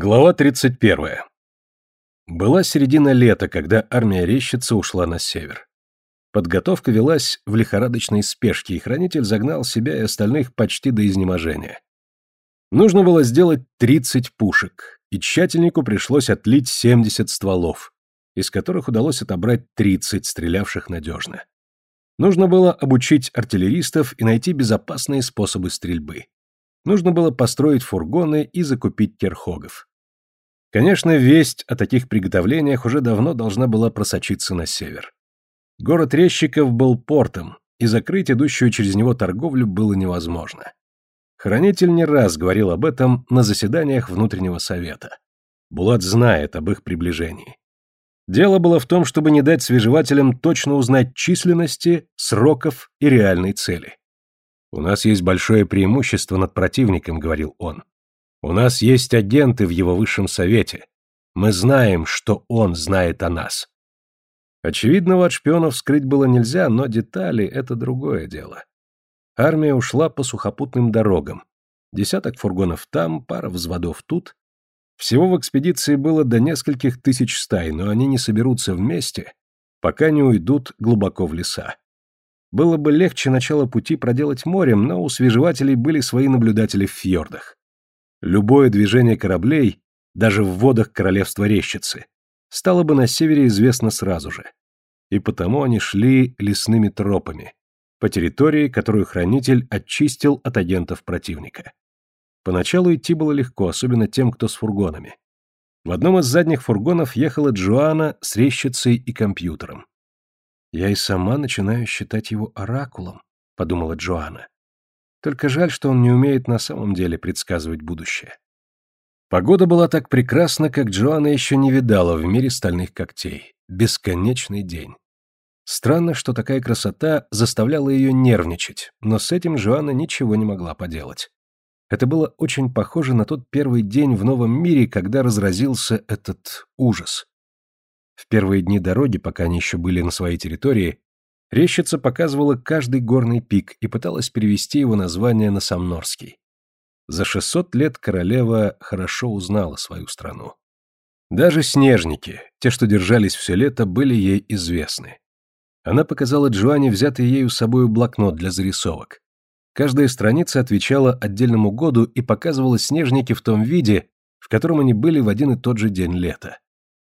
Глава 31. Была середина лета, когда армия Рещица ушла на север. Подготовка велась в лихорадочной спешке, и хранитель загнал себя и остальных почти до изнеможения. Нужно было сделать 30 пушек, и тщательнику пришлось отлить 70 стволов, из которых удалось отобрать 30, стрелявших надежно. Нужно было обучить артиллеристов и найти безопасные способы стрельбы. Нужно было построить фургоны и закупить терхогов. Конечно, весть о таких приготовлениях уже давно должна была просочиться на север. Город резчиков был портом, и закрыть идущую через него торговлю было невозможно. Хранитель не раз говорил об этом на заседаниях внутреннего совета. Булат знает об их приближении. Дело было в том, чтобы не дать свежевателям точно узнать численности, сроков и реальной цели. «У нас есть большое преимущество над противником», — говорил он. У нас есть агенты в его высшем совете. Мы знаем, что он знает о нас. Очевидного от шпионов скрыть было нельзя, но детали — это другое дело. Армия ушла по сухопутным дорогам. Десяток фургонов там, пара взводов тут. Всего в экспедиции было до нескольких тысяч стай, но они не соберутся вместе, пока не уйдут глубоко в леса. Было бы легче начало пути проделать морем, но у свежевателей были свои наблюдатели в фьордах. Любое движение кораблей, даже в водах королевства Рещицы, стало бы на севере известно сразу же. И потому они шли лесными тропами, по территории, которую хранитель очистил от агентов противника. Поначалу идти было легко, особенно тем, кто с фургонами. В одном из задних фургонов ехала Джоанна с рещицей и компьютером. «Я и сама начинаю считать его оракулом», — подумала Джоанна. Только жаль, что он не умеет на самом деле предсказывать будущее. Погода была так прекрасна, как Джоанна еще не видала в мире стальных когтей. Бесконечный день. Странно, что такая красота заставляла ее нервничать, но с этим Джоанна ничего не могла поделать. Это было очень похоже на тот первый день в новом мире, когда разразился этот ужас. В первые дни дороги, пока они еще были на своей территории, Рещица показывала каждый горный пик и пыталась перевести его название на самнорский. За 600 лет королева хорошо узнала свою страну. Даже снежники, те, что держались все лето, были ей известны. Она показала Джоанне взятый ею с собой блокнот для зарисовок. Каждая страница отвечала отдельному году и показывала снежники в том виде, в котором они были в один и тот же день лета.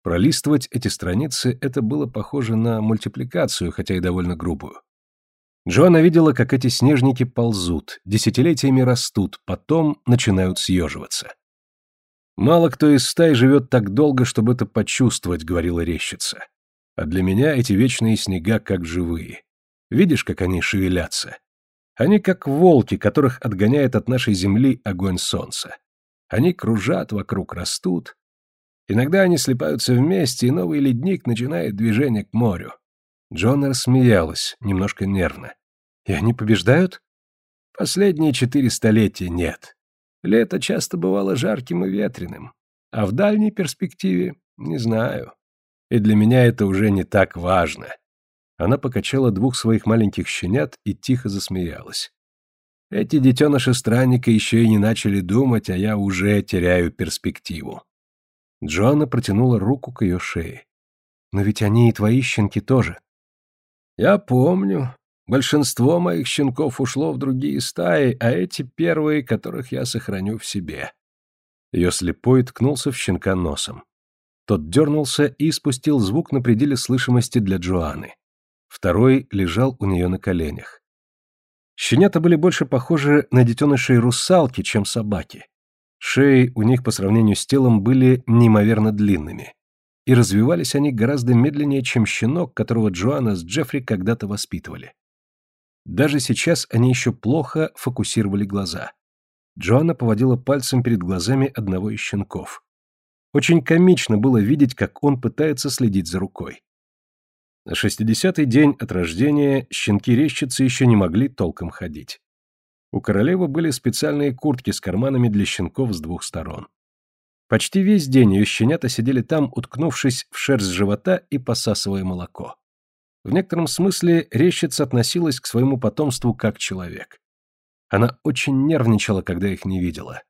Пролистывать эти страницы это было похоже на мультипликацию, хотя и довольно грубую. Джоанна видела, как эти снежники ползут, десятилетиями растут, потом начинают съеживаться. «Мало кто из стаи живет так долго, чтобы это почувствовать», — говорила рещица. «А для меня эти вечные снега как живые. Видишь, как они шевелятся? Они как волки, которых отгоняет от нашей земли огонь солнца. Они кружат вокруг, растут, Иногда они слипаются вместе, и новый ледник начинает движение к морю. Джона рассмеялась, немножко нервно. «И они побеждают?» «Последние четыре столетия нет. Лето часто бывало жарким и ветреным. А в дальней перспективе — не знаю. И для меня это уже не так важно». Она покачала двух своих маленьких щенят и тихо засмеялась. Эти детеныши странника еще и не начали думать, а я уже теряю перспективу. Джоанна протянула руку к ее шее. «Но ведь они и твои щенки тоже». «Я помню. Большинство моих щенков ушло в другие стаи, а эти первые, которых я сохраню в себе». Ее слепой ткнулся в щенка носом. Тот дернулся и спустил звук на пределе слышимости для Джоанны. Второй лежал у нее на коленях. Щенята были больше похожи на детенышей русалки, чем собаки. Шеи у них по сравнению с телом были неимоверно длинными. И развивались они гораздо медленнее, чем щенок, которого Джоанна с Джеффри когда-то воспитывали. Даже сейчас они еще плохо фокусировали глаза. Джоанна поводила пальцем перед глазами одного из щенков. Очень комично было видеть, как он пытается следить за рукой. На шестидесятый день от рождения щенки-резчицы еще не могли толком ходить. У королевы были специальные куртки с карманами для щенков с двух сторон. Почти весь день ее щенята сидели там, уткнувшись в шерсть живота и посасывая молоко. В некотором смысле рещица относилась к своему потомству как человек. Она очень нервничала, когда их не видела.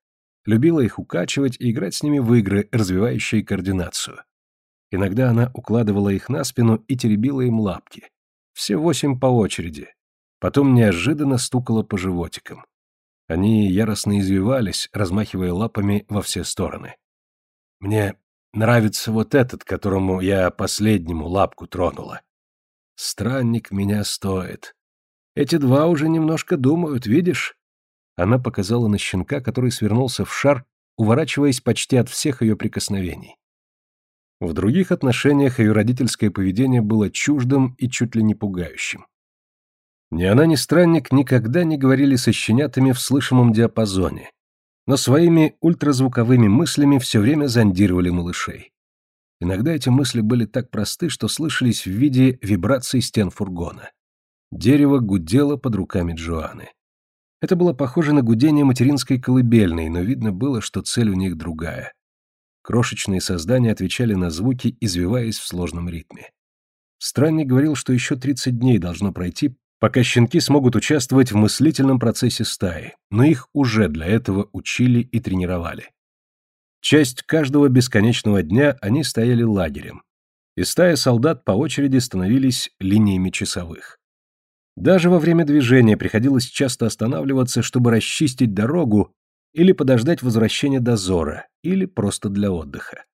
любила их укачивать и играть с ними в игры, развивающие координацию. Иногда она укладывала их на спину и теребила им лапки. Все восемь по очереди. Потом неожиданно стукала по животикам. Они яростно извивались, размахивая лапами во все стороны. «Мне нравится вот этот, которому я последнему лапку тронула. Странник меня стоит. Эти два уже немножко думают, видишь?» Она показала на щенка, который свернулся в шар, уворачиваясь почти от всех ее прикосновений. В других отношениях ее родительское поведение было чуждым и чуть ли не пугающим. Ни она, ни странник никогда не говорили со щенятами в слышимом диапазоне, но своими ультразвуковыми мыслями все время зондировали малышей. Иногда эти мысли были так просты, что слышались в виде вибраций стен фургона. Дерево гудело под руками Джоанны. Это было похоже на гудение материнской колыбельной, но видно было, что цель у них другая. Крошечные создания отвечали на звуки, извиваясь в сложном ритме. Странник говорил, что еще 30 дней должно пройти, пока щенки смогут участвовать в мыслительном процессе стаи, но их уже для этого учили и тренировали. Часть каждого бесконечного дня они стояли лагерем, и стая солдат по очереди становились линиями часовых. Даже во время движения приходилось часто останавливаться, чтобы расчистить дорогу или подождать возвращения дозора, или просто для отдыха.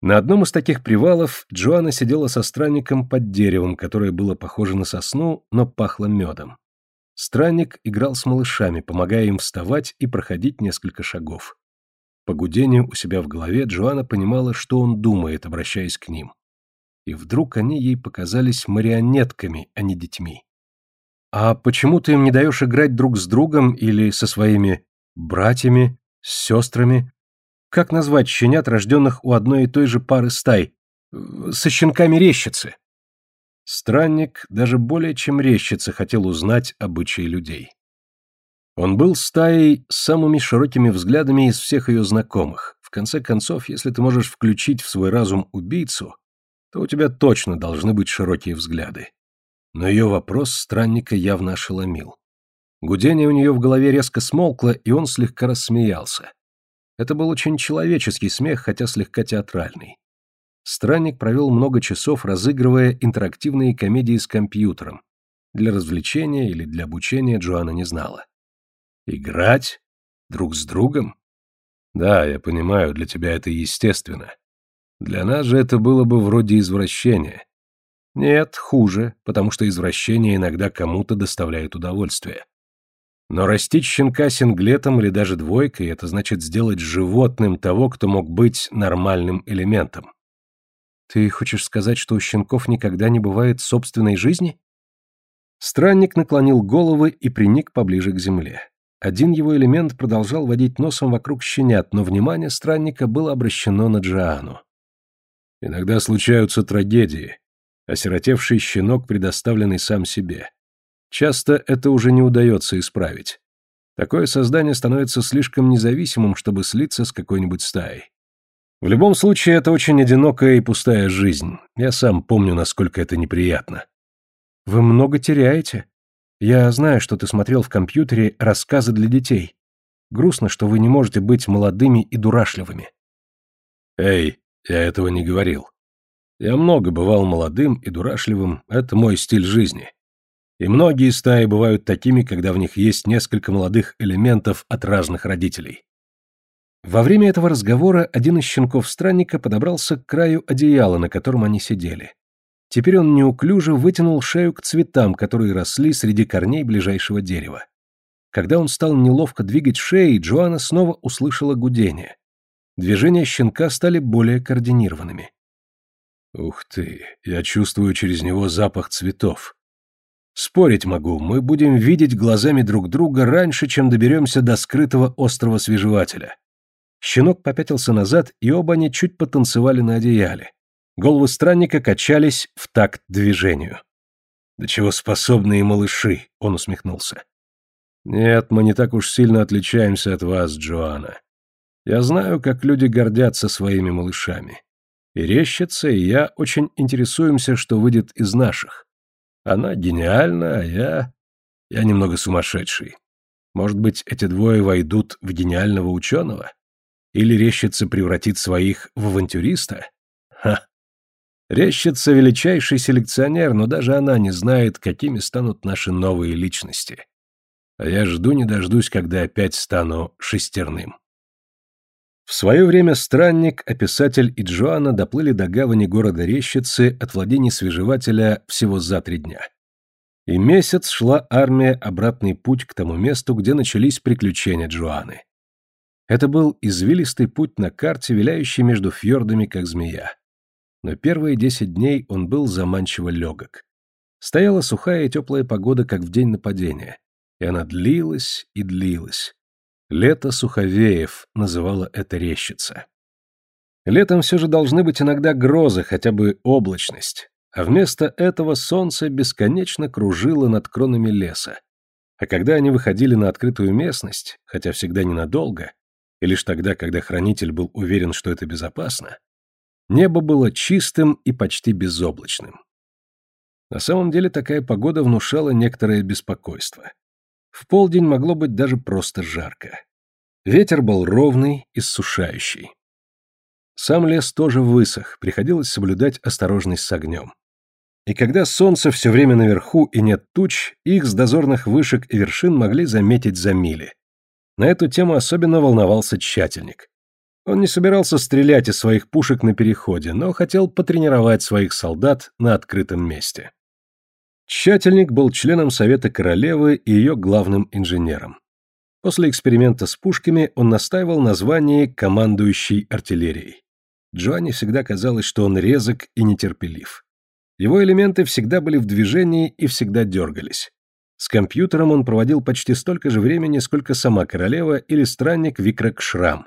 На одном из таких привалов Джоанна сидела со странником под деревом, которое было похоже на сосну, но пахло медом. Странник играл с малышами, помогая им вставать и проходить несколько шагов. По гудению у себя в голове Джоанна понимала, что он думает, обращаясь к ним. И вдруг они ей показались марионетками, а не детьми. «А почему ты им не даешь играть друг с другом или со своими братьями, с сестрами?» Как назвать щенят, рожденных у одной и той же пары стай? Со щенками рещицы. Странник даже более чем рещица хотел узнать обычаи людей. Он был стаей с самыми широкими взглядами из всех ее знакомых. В конце концов, если ты можешь включить в свой разум убийцу, то у тебя точно должны быть широкие взгляды. Но ее вопрос странника явно ошеломил. Гудение у нее в голове резко смолкло, и он слегка рассмеялся. Это был очень человеческий смех, хотя слегка театральный. Странник провел много часов, разыгрывая интерактивные комедии с компьютером. Для развлечения или для обучения Джоанна не знала. Играть? Друг с другом? Да, я понимаю, для тебя это естественно. Для нас же это было бы вроде извращения. Нет, хуже, потому что извращение иногда кому-то доставляет удовольствие. Но растить щенка синглетом или даже двойкой – это значит сделать животным того, кто мог быть нормальным элементом. Ты хочешь сказать, что у щенков никогда не бывает собственной жизни? Странник наклонил головы и приник поближе к земле. Один его элемент продолжал водить носом вокруг щенят, но внимание странника было обращено на Джоанну. Иногда случаются трагедии. Осиротевший щенок, предоставленный сам себе. Часто это уже не удается исправить. Такое создание становится слишком независимым, чтобы слиться с какой-нибудь стаей. В любом случае, это очень одинокая и пустая жизнь. Я сам помню, насколько это неприятно. Вы много теряете. Я знаю, что ты смотрел в компьютере рассказы для детей. Грустно, что вы не можете быть молодыми и дурашливыми. Эй, я этого не говорил. Я много бывал молодым и дурашливым, это мой стиль жизни. И многие стаи бывают такими, когда в них есть несколько молодых элементов от разных родителей. Во время этого разговора один из щенков странника подобрался к краю одеяла, на котором они сидели. Теперь он неуклюже вытянул шею к цветам, которые росли среди корней ближайшего дерева. Когда он стал неловко двигать шеей, Джоанна снова услышала гудение. Движения щенка стали более координированными. «Ух ты, я чувствую через него запах цветов. Спорить могу, мы будем видеть глазами друг друга раньше, чем доберемся до скрытого острова свежевателя. Щенок попятился назад, и оба они чуть потанцевали на одеяле. Головы странника качались в такт движению. «Да чего способные малыши!» — он усмехнулся. «Нет, мы не так уж сильно отличаемся от вас, Джоанна. Я знаю, как люди гордятся своими малышами. И Рещица, и я очень интересуемся, что выйдет из наших. Она гениальна, а я... Я немного сумасшедший. Может быть, эти двое войдут в гениального ученого? Или рещица превратит своих в авантюриста? Ха! Рещица величайший селекционер, но даже она не знает, какими станут наши новые личности. А я жду не дождусь, когда опять стану шестерным. В свое время странник, описатель и Джоанна доплыли до гавани города Рещицы от владений свежевателя всего за три дня. И месяц шла армия обратный путь к тому месту, где начались приключения Джоанны. Это был извилистый путь на карте, виляющий между фьордами, как змея. Но первые десять дней он был заманчиво легок. Стояла сухая и теплая погода, как в день нападения. И она длилась и длилась. Лето суховеев называла это рещица. Летом все же должны быть иногда грозы, хотя бы облачность. А вместо этого солнце бесконечно кружило над кронами леса. А когда они выходили на открытую местность, хотя всегда ненадолго, и лишь тогда, когда хранитель был уверен, что это безопасно, небо было чистым и почти безоблачным. На самом деле такая погода внушала некоторое беспокойство. В полдень могло быть даже просто жарко. Ветер был ровный, иссушающий. Сам лес тоже высох, приходилось соблюдать осторожность с огнем. И когда солнце все время наверху и нет туч, их с дозорных вышек и вершин могли заметить за мили. На эту тему особенно волновался тщательник. Он не собирался стрелять из своих пушек на переходе, но хотел потренировать своих солдат на открытом месте. Тщательник был членом Совета Королевы и ее главным инженером. После эксперимента с пушками он настаивал на звании командующий артиллерией. Джоанне всегда казалось, что он резок и нетерпелив. Его элементы всегда были в движении и всегда дергались. С компьютером он проводил почти столько же времени, сколько сама королева или странник Викрак Шрам,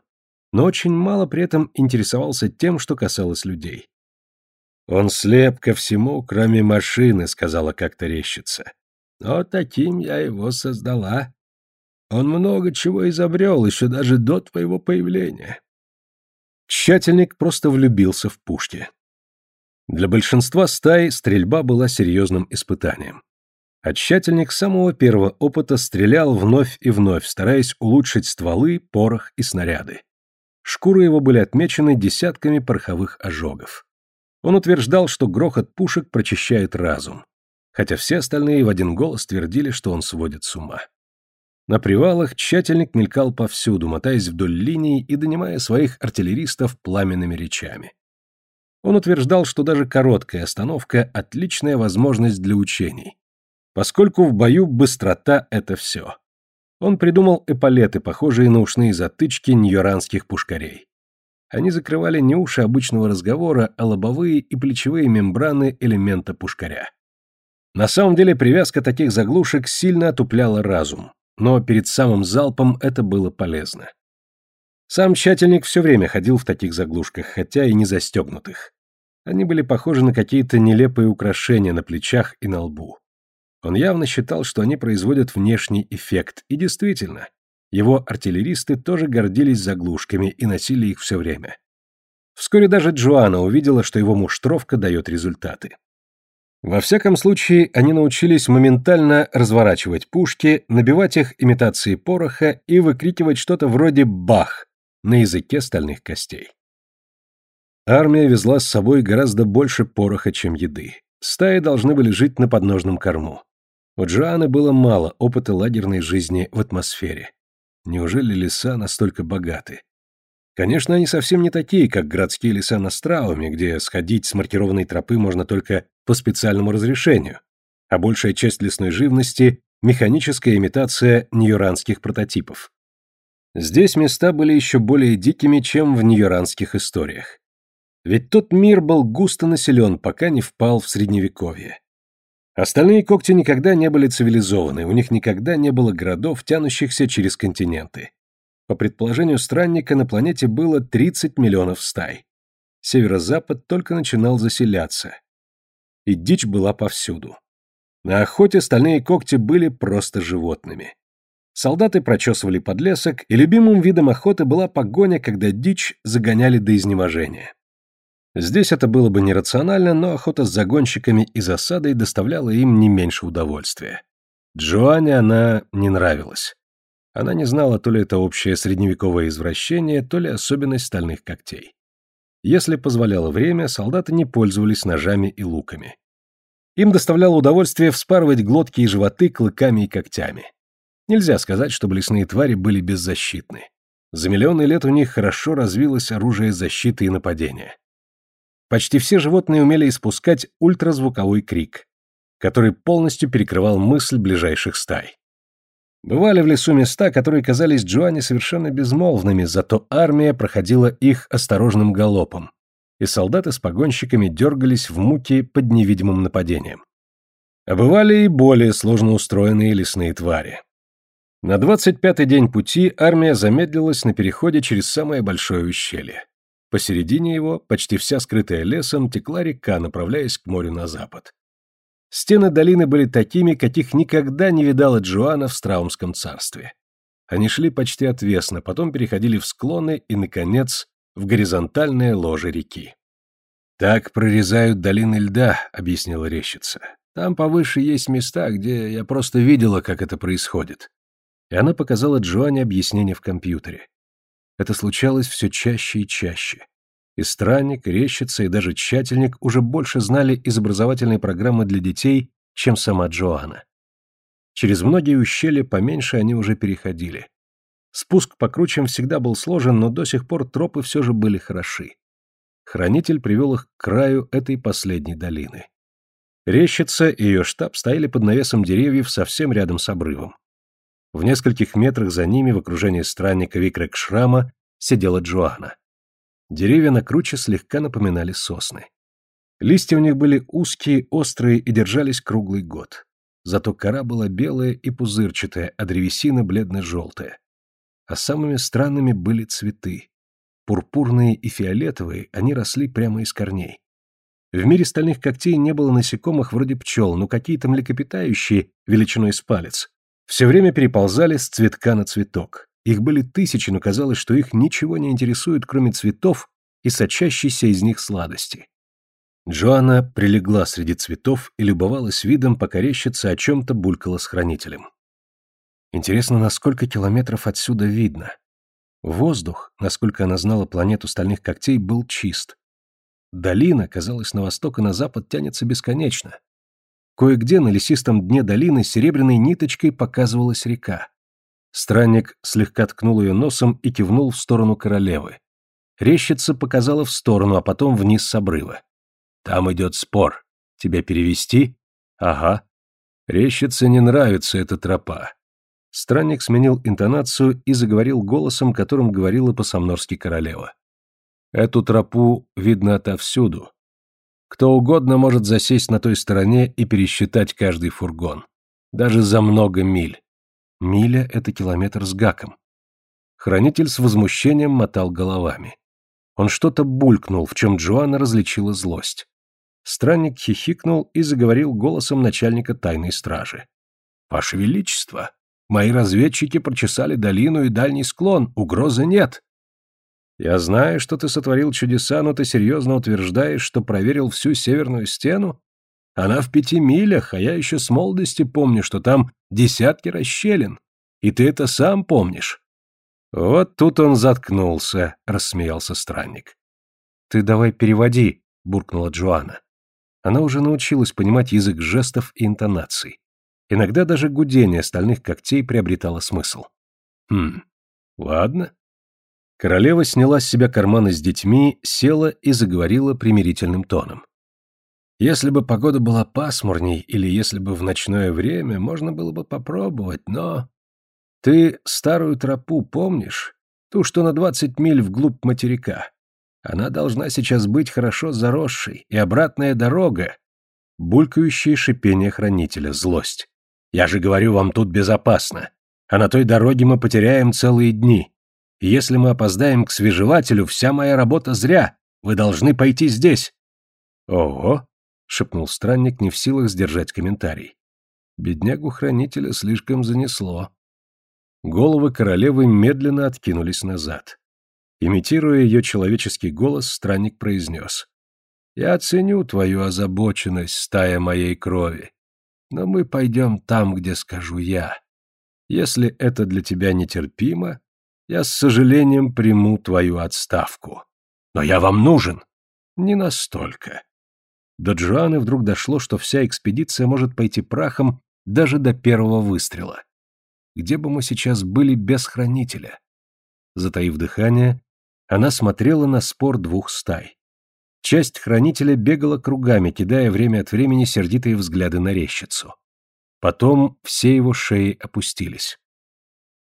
но очень мало при этом интересовался тем, что касалось людей. «Он слеп ко всему, кроме машины», — сказала как-то рещица. «Но таким я его создала. Он много чего изобрел, еще даже до твоего появления». Тщательник просто влюбился в пушки. Для большинства стай стрельба была серьезным испытанием. А тщательник с самого первого опыта стрелял вновь и вновь, стараясь улучшить стволы, порох и снаряды. Шкуры его были отмечены десятками пороховых ожогов. Он утверждал, что грохот пушек прочищает разум, хотя все остальные в один голос твердили, что он сводит с ума. На привалах тщательник мелькал повсюду, мотаясь вдоль линий и донимая своих артиллеристов пламенными речами. Он утверждал, что даже короткая остановка – отличная возможность для учений, поскольку в бою быстрота – это все. Он придумал эполеты, похожие на ушные затычки ньоранских пушкарей. Они закрывали не уши обычного разговора, а лобовые и плечевые мембраны элемента пушкаря. На самом деле привязка таких заглушек сильно отупляла разум, но перед самым залпом это было полезно. Сам тщательник все время ходил в таких заглушках, хотя и не застегнутых. Они были похожи на какие-то нелепые украшения на плечах и на лбу. Он явно считал, что они производят внешний эффект, и действительно, его артиллеристы тоже гордились заглушками и носили их все время. Вскоре даже Джоанна увидела, что его муштровка дает результаты. Во всяком случае, они научились моментально разворачивать пушки, набивать их имитацией пороха и выкрикивать что-то вроде «бах», на языке стальных костей. Армия везла с собой гораздо больше пороха, чем еды. Стаи должны были жить на подножном корму. У Джоанны было мало опыта лагерной жизни в атмосфере. Неужели леса настолько богаты? Конечно, они совсем не такие, как городские леса на Страуме, где сходить с маркированной тропы можно только по специальному разрешению, а большая часть лесной живности – механическая имитация ньюранских прототипов. Здесь места были еще более дикими, чем в ньюранских историях. Ведь тот мир был густо населен, пока не впал в средневековье. Остальные когти никогда не были цивилизованы, у них никогда не было городов, тянущихся через континенты. По предположению странника, на планете было 30 миллионов стай. Северо-запад только начинал заселяться. И дичь была повсюду. На охоте стальные когти были просто животными. Солдаты прочесывали подлесок, и любимым видом охоты была погоня, когда дичь загоняли до изнеможения. Здесь это было бы нерационально, но охота с загонщиками и засадой доставляла им не меньше удовольствия. Джоанне она не нравилась. Она не знала, то ли это общее средневековое извращение, то ли особенность стальных когтей. Если позволяло время, солдаты не пользовались ножами и луками. Им доставляло удовольствие вспарывать глотки и животы клыками и когтями. Нельзя сказать, чтобы лесные твари были беззащитны. За миллионы лет у них хорошо развилось оружие защиты и нападения. Почти все животные умели испускать ультразвуковой крик, который полностью перекрывал мысль ближайших стай. Бывали в лесу места, которые казались Джоанне совершенно безмолвными, зато армия проходила их осторожным галопом, и солдаты с погонщиками дергались в муке под невидимым нападением. А бывали и более сложно устроенные лесные твари. На 25-й день пути армия замедлилась на переходе через самое большое ущелье. Посередине его, почти вся скрытая лесом, текла река, направляясь к морю на запад. Стены долины были такими, каких никогда не видала Джоанна в Страумском царстве. Они шли почти отвесно, потом переходили в склоны и, наконец, в горизонтальное ложе реки. «Так прорезают долины льда», — объяснила рещица. «Там повыше есть места, где я просто видела, как это происходит». И она показала Джоанне объяснение в компьютере. Это случалось все чаще и чаще. И странник, и рещица, и даже тщательник уже больше знали из образовательной программы для детей, чем сама Джоанна. Через многие ущелья поменьше они уже переходили. Спуск по кручам всегда был сложен, но до сих пор тропы все же были хороши. Хранитель привел их к краю этой последней долины. Рещица и ее штаб стояли под навесом деревьев совсем рядом с обрывом. В нескольких метрах за ними в окружении странника Викрек Шрама сидела Джоанна. Деревья на круче слегка напоминали сосны. Листья у них были узкие, острые и держались круглый год. Зато кора была белая и пузырчатая, а древесина бледно-желтая. А самыми странными были цветы. Пурпурные и фиолетовые, они росли прямо из корней. В мире стальных когтей не было насекомых вроде пчел, но какие-то млекопитающие, величиной с палец, все время переползали с цветка на цветок. Их были тысячи, но казалось, что их ничего не интересует, кроме цветов и сочащейся из них сладости. Джоанна прилегла среди цветов и любовалась видом, пока рещица о чем-то булькала с хранителем. Интересно, на сколько километров отсюда видно? Воздух, насколько она знала планету стальных когтей, был чист. Долина, казалось, на восток и на запад тянется бесконечно. Кое-где на лесистом дне долины серебряной ниточкой показывалась река. Странник слегка ткнул ее носом и кивнул в сторону королевы. Рещица показала в сторону, а потом вниз с обрыва. «Там идет спор. Тебя перевести?» «Ага». Рещице не нравится эта тропа. Странник сменил интонацию и заговорил голосом, которым говорила по-самнорски королева. «Эту тропу видно отовсюду. Кто угодно может засесть на той стороне и пересчитать каждый фургон. Даже за много миль. Миля — это километр с гаком. Хранитель с возмущением мотал головами. Он что-то булькнул, в чем Джоанна различила злость. Странник хихикнул и заговорил голосом начальника тайной стражи. «Ваше Величество, мои разведчики прочесали долину и дальний склон, угрозы нет». «Я знаю, что ты сотворил чудеса, но ты серьезно утверждаешь, что проверил всю северную стену? Она в пяти милях, а я еще с молодости помню, что там десятки расщелин. И ты это сам помнишь. Вот тут он заткнулся, рассмеялся странник. Ты давай переводи, буркнула Джоанна. Она уже научилась понимать язык жестов и интонаций. Иногда даже гудение стальных когтей приобретало смысл. Хм, ладно. Королева сняла с себя карманы с детьми, села и заговорила примирительным тоном. Если бы погода была пасмурней, или если бы в ночное время, можно было бы попробовать, но... Ты старую тропу помнишь? Ту, что на двадцать миль вглубь материка. Она должна сейчас быть хорошо заросшей, и обратная дорога... Булькающее шипение хранителя, злость. Я же говорю, вам тут безопасно. А на той дороге мы потеряем целые дни. Если мы опоздаем к свежевателю, вся моя работа зря. Вы должны пойти здесь. Ого, шепнул странник, не в силах сдержать комментарий. Беднягу-хранителя слишком занесло. Головы королевы медленно откинулись назад. Имитируя ее человеческий голос, странник произнес. «Я оценю твою озабоченность, стая моей крови, но мы пойдем там, где скажу я. Если это для тебя нетерпимо, я с сожалением приму твою отставку. Но я вам нужен. Не настолько. До Джоанны вдруг дошло, что вся экспедиция может пойти прахом даже до первого выстрела. Где бы мы сейчас были без хранителя? Затаив дыхание, она смотрела на спор двух стай. Часть хранителя бегала кругами, кидая время от времени сердитые взгляды на рещицу. Потом все его шеи опустились.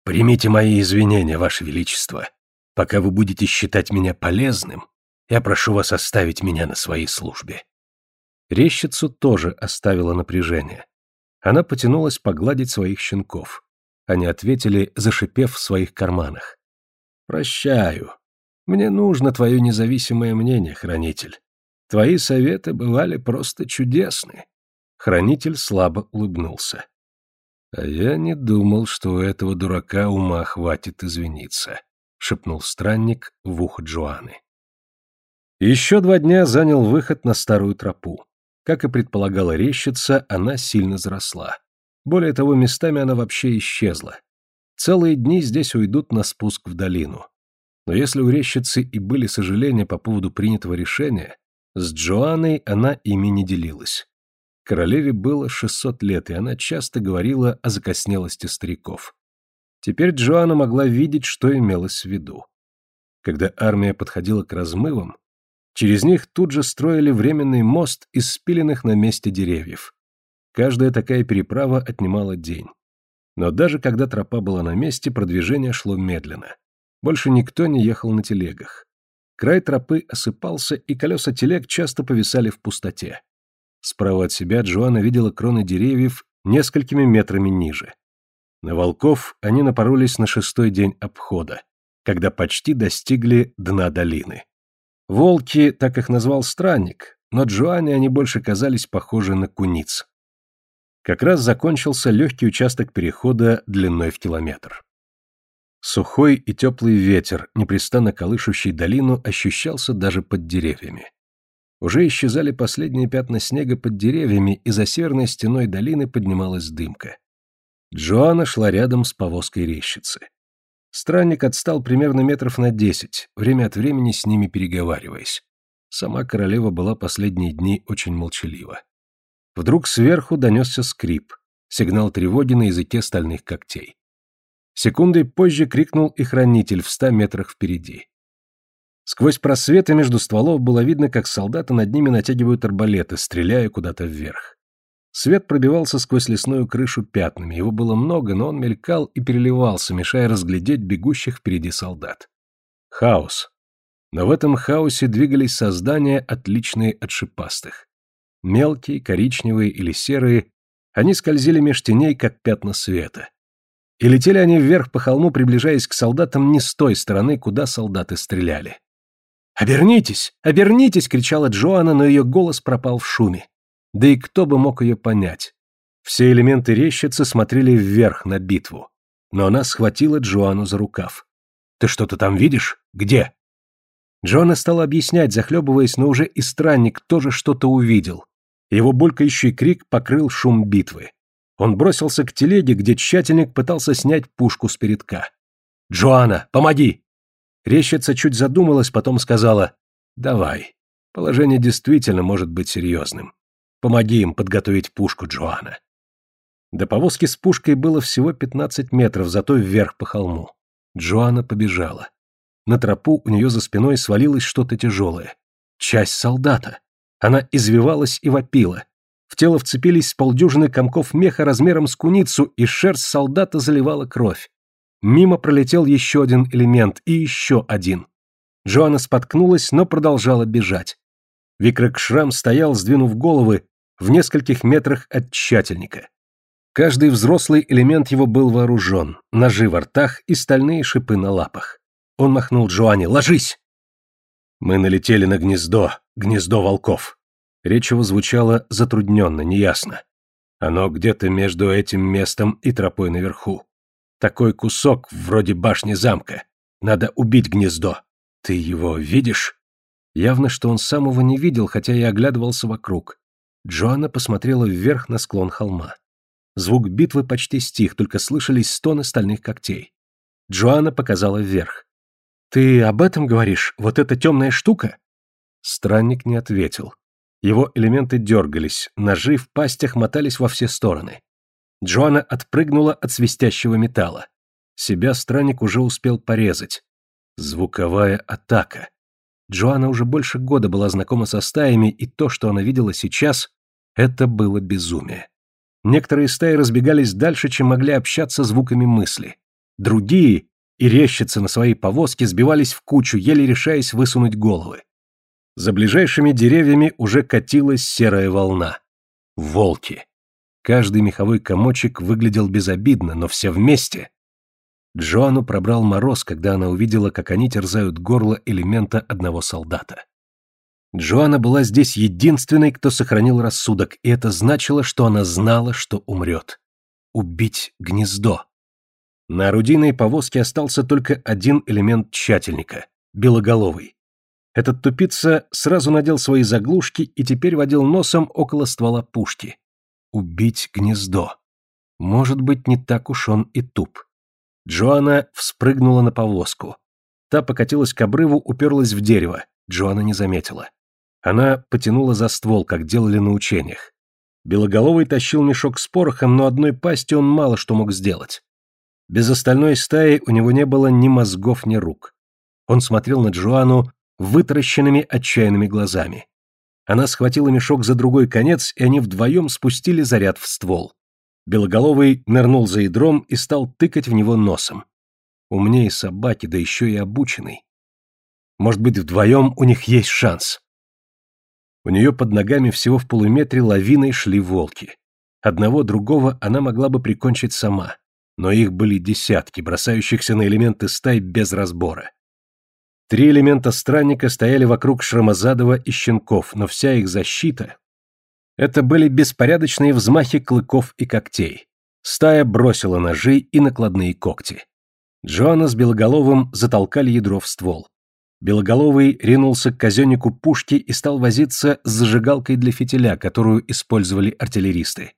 «Примите мои извинения, Ваше Величество. Пока вы будете считать меня полезным, я прошу вас оставить меня на своей службе». Рещицу тоже оставила напряжение. Она потянулась погладить своих щенков. Они ответили, зашипев в своих карманах. «Прощаю. Мне нужно твое независимое мнение, хранитель. Твои советы бывали просто чудесны». Хранитель слабо улыбнулся. «А я не думал, что у этого дурака ума хватит извиниться», — шепнул странник в ухо Джоаны. Еще два дня занял выход на старую тропу. Как и предполагала рещица, она сильно заросла. Более того, местами она вообще исчезла. Целые дни здесь уйдут на спуск в долину. Но если у рещицы и были сожаления по поводу принятого решения, с Джоанной она ими не делилась. Королеве было 600 лет, и она часто говорила о закоснелости стариков. Теперь Джоанна могла видеть, что имелось в виду. Когда армия подходила к размывам, через них тут же строили временный мост из спиленных на месте деревьев. Каждая такая переправа отнимала день. Но даже когда тропа была на месте, продвижение шло медленно. Больше никто не ехал на телегах. Край тропы осыпался, и колеса телег часто повисали в пустоте. Справа от себя Джоанна видела кроны деревьев несколькими метрами ниже. На волков они напоролись на шестой день обхода, когда почти достигли дна долины. Волки, так их назвал странник, но Джоанне они больше казались похожи на куниц. Как раз закончился легкий участок перехода длиной в километр. Сухой и теплый ветер, непрестанно колышущий долину, ощущался даже под деревьями. Уже исчезали последние пятна снега под деревьями, и за северной стеной долины поднималась дымка. Джоанна шла рядом с повозкой рещицы. Странник отстал примерно метров на десять, время от времени с ними переговариваясь. Сама королева была последние дни очень молчалива. Вдруг сверху донесся скрип, сигнал тревоги на языке стальных когтей. Секундой позже крикнул и хранитель в ста метрах впереди. Сквозь просветы между стволов было видно, как солдаты над ними натягивают арбалеты, стреляя куда-то вверх. Свет пробивался сквозь лесную крышу пятнами, его было много, но он мелькал и переливался, мешая разглядеть бегущих впереди солдат. Хаос. Но в этом хаосе двигались создания, отличные от шипастых. Мелкие, коричневые или серые, они скользили меж теней, как пятна света. И летели они вверх по холму, приближаясь к солдатам не с той стороны, куда солдаты стреляли. «Обернитесь! Обернитесь!» — кричала Джоанна, но ее голос пропал в шуме. Да и кто бы мог ее понять? Все элементы рещицы смотрели вверх на битву. Но она схватила Джоанну за рукав. «Ты что-то там видишь? Где?» Джоанна стала объяснять, захлебываясь, но уже и странник тоже что-то увидел. Его булькающий крик покрыл шум битвы. Он бросился к телеге, где тщательник пытался снять пушку с передка. «Джоанна, помоги!» Рещица чуть задумалась, потом сказала «Давай, положение действительно может быть серьезным. Помоги им подготовить пушку, Джоанна». До повозки с пушкой было всего 15 метров, зато вверх по холму. Джоанна побежала. На тропу у нее за спиной свалилось что-то тяжелое. Часть солдата. Она извивалась и вопила. В тело вцепились полдюжины комков меха размером с куницу, и шерсть солдата заливала кровь. Мимо пролетел еще один элемент и еще один. Джоанна споткнулась, но продолжала бежать. Викрак-шрам стоял, сдвинув головы, в нескольких метрах от тщательника. Каждый взрослый элемент его был вооружен, ножи во ртах и стальные шипы на лапах. Он махнул Джоанне «Ложись!» Мы налетели на гнездо, гнездо волков. Речь его звучала затрудненно, неясно. Оно где-то между этим местом и тропой наверху. Такой кусок, вроде башни замка. Надо убить гнездо. Ты его видишь? Явно, что он сам его не видел, хотя и оглядывался вокруг. Джоанна посмотрела вверх на склон холма. Звук битвы почти стих, только слышались стоны стальных когтей. Джоанна показала вверх. «Ты об этом говоришь? Вот эта темная штука?» Странник не ответил. Его элементы дергались, ножи в пастях мотались во все стороны. Джоанна отпрыгнула от свистящего металла. Себя странник уже успел порезать. Звуковая атака. Джоанна уже больше года была знакома со стаями, и то, что она видела сейчас, это было безумие. Некоторые стаи разбегались дальше, чем могли общаться звуками мысли. Другие, и рещицы на своей повозке, сбивались в кучу, еле решаясь высунуть головы. За ближайшими деревьями уже катилась серая волна. Волки. Каждый меховой комочек выглядел безобидно, но все вместе. Джоанну пробрал мороз, когда она увидела, как они терзают горло элемента одного солдата. Джоанна была здесь единственной, кто сохранил рассудок, и это значило, что она знала, что умрет. Убить гнездо. На орудийной повозке остался только один элемент тщательника — белоголовый. Этот тупица сразу надел свои заглушки и теперь водил носом около ствола пушки. Убить гнездо. Может быть, не так уж он и туп. Джоанна вспрыгнула на повозку. Та покатилась к обрыву, уперлась в дерево. Джоанна не заметила. Она потянула за ствол, как делали на учениях. Белоголовый тащил мешок с порохом, но одной пастью он мало что мог сделать. Без остальной стаи у него не было ни мозгов, ни рук. Он смотрел на Джоанну вытаращенными отчаянными глазами. Она схватила мешок за другой конец, и они вдвоем спустили заряд в ствол. Белоголовый нырнул за ядром и стал тыкать в него носом. Умнее собаки, да еще и обученный. Может быть, вдвоем у них есть шанс. У нее под ногами всего в полуметре лавиной шли волки. Одного другого она могла бы прикончить сама, но их были десятки, бросающихся на элементы стай без разбора. Три элемента странника стояли вокруг Шрамозадова и щенков, но вся их защита... Это были беспорядочные взмахи клыков и когтей. Стая бросила ножи и накладные когти. Джоанна с Белоголовым затолкали ядро в ствол. Белоголовый ринулся к казеннику пушки и стал возиться с зажигалкой для фитиля, которую использовали артиллеристы.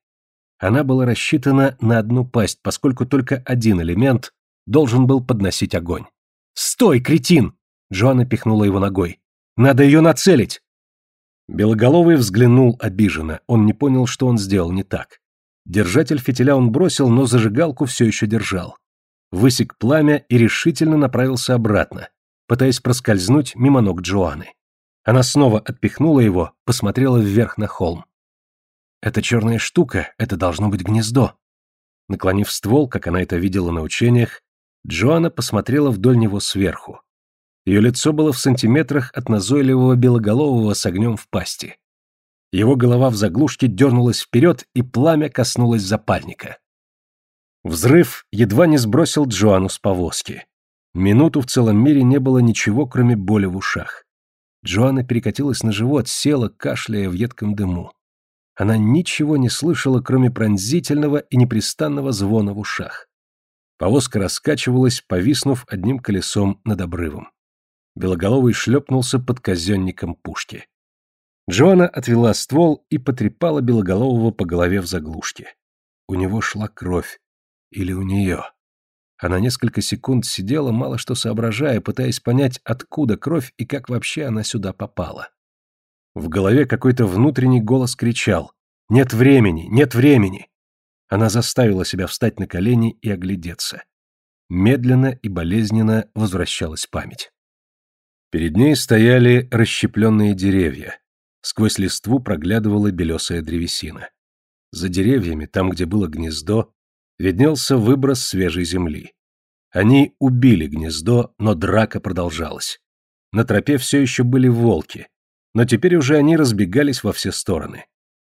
Она была рассчитана на одну пасть, поскольку только один элемент должен был подносить огонь. «Стой, кретин!» Джоанна пихнула его ногой. «Надо ее нацелить!» Белоголовый взглянул обиженно. Он не понял, что он сделал не так. Держатель фитиля он бросил, но зажигалку все еще держал. Высек пламя и решительно направился обратно, пытаясь проскользнуть мимо ног Джоанны. Она снова отпихнула его, посмотрела вверх на холм. «Это черная штука, это должно быть гнездо». Наклонив ствол, как она это видела на учениях, Джоанна посмотрела вдоль него сверху. Ее лицо было в сантиметрах от назойливого белоголового с огнем в пасти. Его голова в заглушке дернулась вперед, и пламя коснулось запальника. Взрыв едва не сбросил Джоанну с повозки. Минуту в целом мире не было ничего, кроме боли в ушах. Джоанна перекатилась на живот, села, кашляя в едком дыму. Она ничего не слышала, кроме пронзительного и непрестанного звона в ушах. Повозка раскачивалась, повиснув одним колесом над обрывом. Белоголовый шлепнулся под казенником пушки. Джоанна отвела ствол и потрепала Белоголового по голове в заглушке. У него шла кровь. Или у нее. Она несколько секунд сидела, мало что соображая, пытаясь понять, откуда кровь и как вообще она сюда попала. В голове какой-то внутренний голос кричал «Нет времени! Нет времени!» Она заставила себя встать на колени и оглядеться. Медленно и болезненно возвращалась память. Перед ней стояли расщепленные деревья. Сквозь листву проглядывала белесая древесина. За деревьями, там, где было гнездо, виднелся выброс свежей земли. Они убили гнездо, но драка продолжалась. На тропе все еще были волки, но теперь уже они разбегались во все стороны.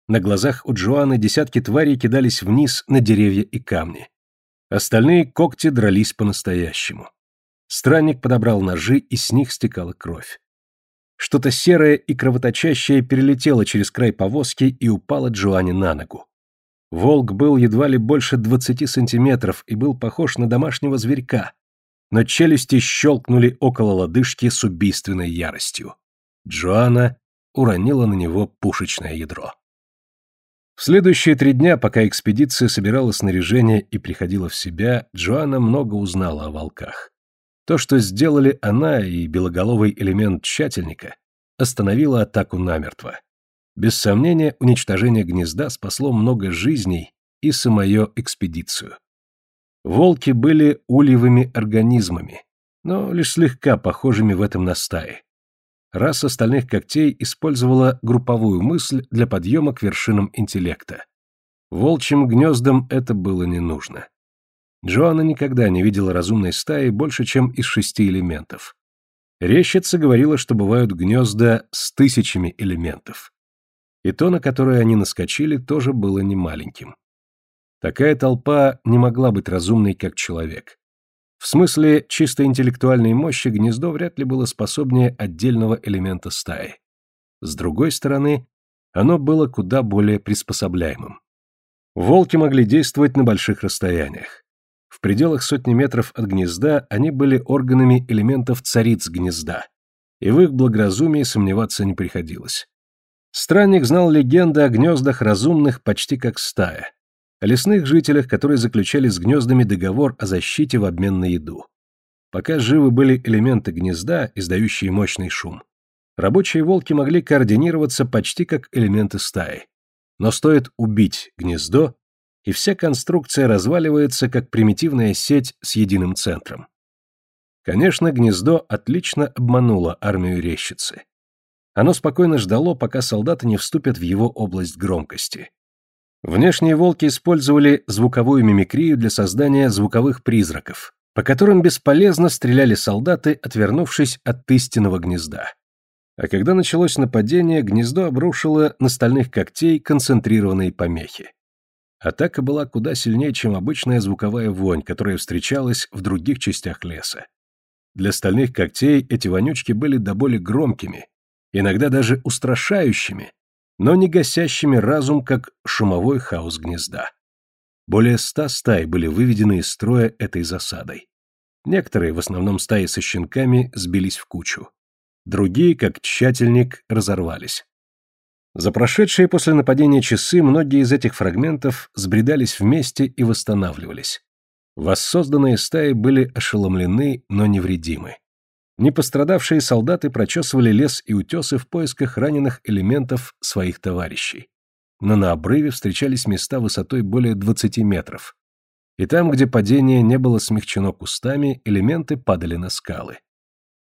На глазах у Джоаны десятки тварей кидались вниз на деревья и камни. Остальные когти дрались по-настоящему. Странник подобрал ножи, и с них стекала кровь. Что-то серое и кровоточащее перелетело через край повозки и упало Джоанне на ногу. Волк был едва ли больше двадцати сантиметров и был похож на домашнего зверька, но челюсти щелкнули около лодыжки с убийственной яростью. Джоанна уронила на него пушечное ядро. В следующие три дня, пока экспедиция собирала снаряжение и приходила в себя, Джоанна много узнала о волках. То, что сделали она и белоголовый элемент тщательника, остановило атаку намертво. Без сомнения, уничтожение гнезда спасло много жизней и самую экспедицию. Волки были ульевыми организмами, но лишь слегка похожими в этом на стаи. Раса остальных когтей использовала групповую мысль для подъема к вершинам интеллекта. Волчьим гнездам это было не нужно. Джоанна никогда не видела разумной стаи больше, чем из шести элементов. Рещица говорила, что бывают гнезда с тысячами элементов. И то, на которое они наскочили, тоже было немаленьким. Такая толпа не могла быть разумной, как человек. В смысле чисто интеллектуальной мощи гнездо вряд ли было способнее отдельного элемента стаи. С другой стороны, оно было куда более приспособляемым. Волки могли действовать на больших расстояниях. В пределах сотни метров от гнезда они были органами элементов цариц гнезда, и в их благоразумии сомневаться не приходилось. Странник знал легенды о гнездах разумных почти как стая, о лесных жителях, которые заключали с гнездами договор о защите в обмен на еду. Пока живы были элементы гнезда, издающие мощный шум, рабочие волки могли координироваться почти как элементы стаи. Но стоит убить гнездо, и вся конструкция разваливается как примитивная сеть с единым центром. Конечно, гнездо отлично обмануло армию рещицы. Оно спокойно ждало, пока солдаты не вступят в его область громкости. Внешние волки использовали звуковую мимикрию для создания звуковых призраков, по которым бесполезно стреляли солдаты, отвернувшись от истинного гнезда. А когда началось нападение, гнездо обрушило на стальных когтей концентрированные помехи. Атака была куда сильнее, чем обычная звуковая вонь, которая встречалась в других частях леса. Для стальных когтей эти вонючки были до боли громкими, иногда даже устрашающими, но не гасящими разум, как шумовой хаос гнезда. Более ста стай были выведены из строя этой засадой. Некоторые, в основном стаи со щенками, сбились в кучу. Другие, как тщательник, разорвались. За прошедшие после нападения часы многие из этих фрагментов сбредались вместе и восстанавливались. Воссозданные стаи были ошеломлены, но невредимы. Непострадавшие солдаты прочесывали лес и утесы в поисках раненых элементов своих товарищей. Но на обрыве встречались места высотой более 20 метров. И там, где падение не было смягчено кустами, элементы падали на скалы.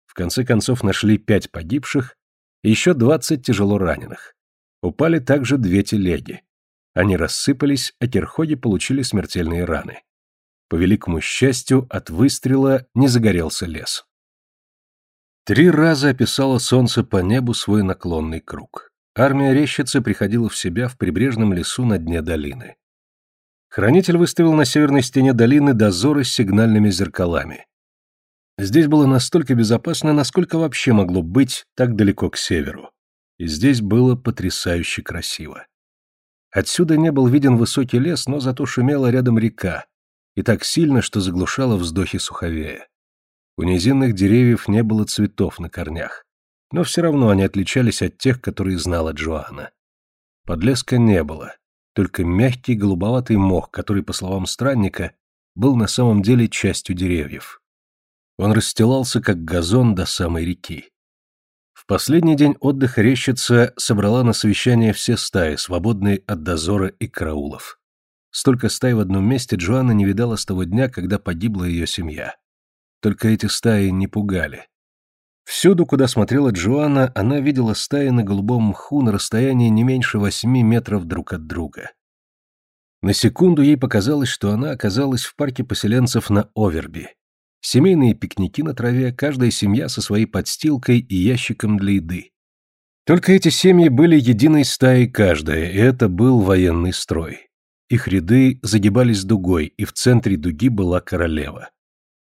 В конце концов нашли пять погибших и еще 20 тяжело раненых. Упали также две телеги. Они рассыпались, а кирхоги получили смертельные раны. По великому счастью, от выстрела не загорелся лес. Три раза описало солнце по небу свой наклонный круг. Армия рещицы приходила в себя в прибрежном лесу на дне долины. Хранитель выставил на северной стене долины дозоры с сигнальными зеркалами. Здесь было настолько безопасно, насколько вообще могло быть так далеко к северу. И здесь было потрясающе красиво. Отсюда не был виден высокий лес, но зато шумела рядом река, и так сильно, что заглушала вздохи суховея. У низинных деревьев не было цветов на корнях, но все равно они отличались от тех, которые знала Джоанна. Подлеска не было, только мягкий голубоватый мох, который, по словам странника, был на самом деле частью деревьев. Он расстилался, как газон до самой реки. Последний день отдыха рещица собрала на совещание все стаи, свободные от дозора и караулов. Столько стай в одном месте Джоанна не видала с того дня, когда погибла ее семья. Только эти стаи не пугали. Всюду, куда смотрела Джоанна, она видела стаи на голубом мху на расстоянии не меньше восьми метров друг от друга. На секунду ей показалось, что она оказалась в парке поселенцев на Оверби. Семейные пикники на траве, каждая семья со своей подстилкой и ящиком для еды. Только эти семьи были единой стаей каждая, и это был военный строй. Их ряды загибались дугой, и в центре дуги была королева.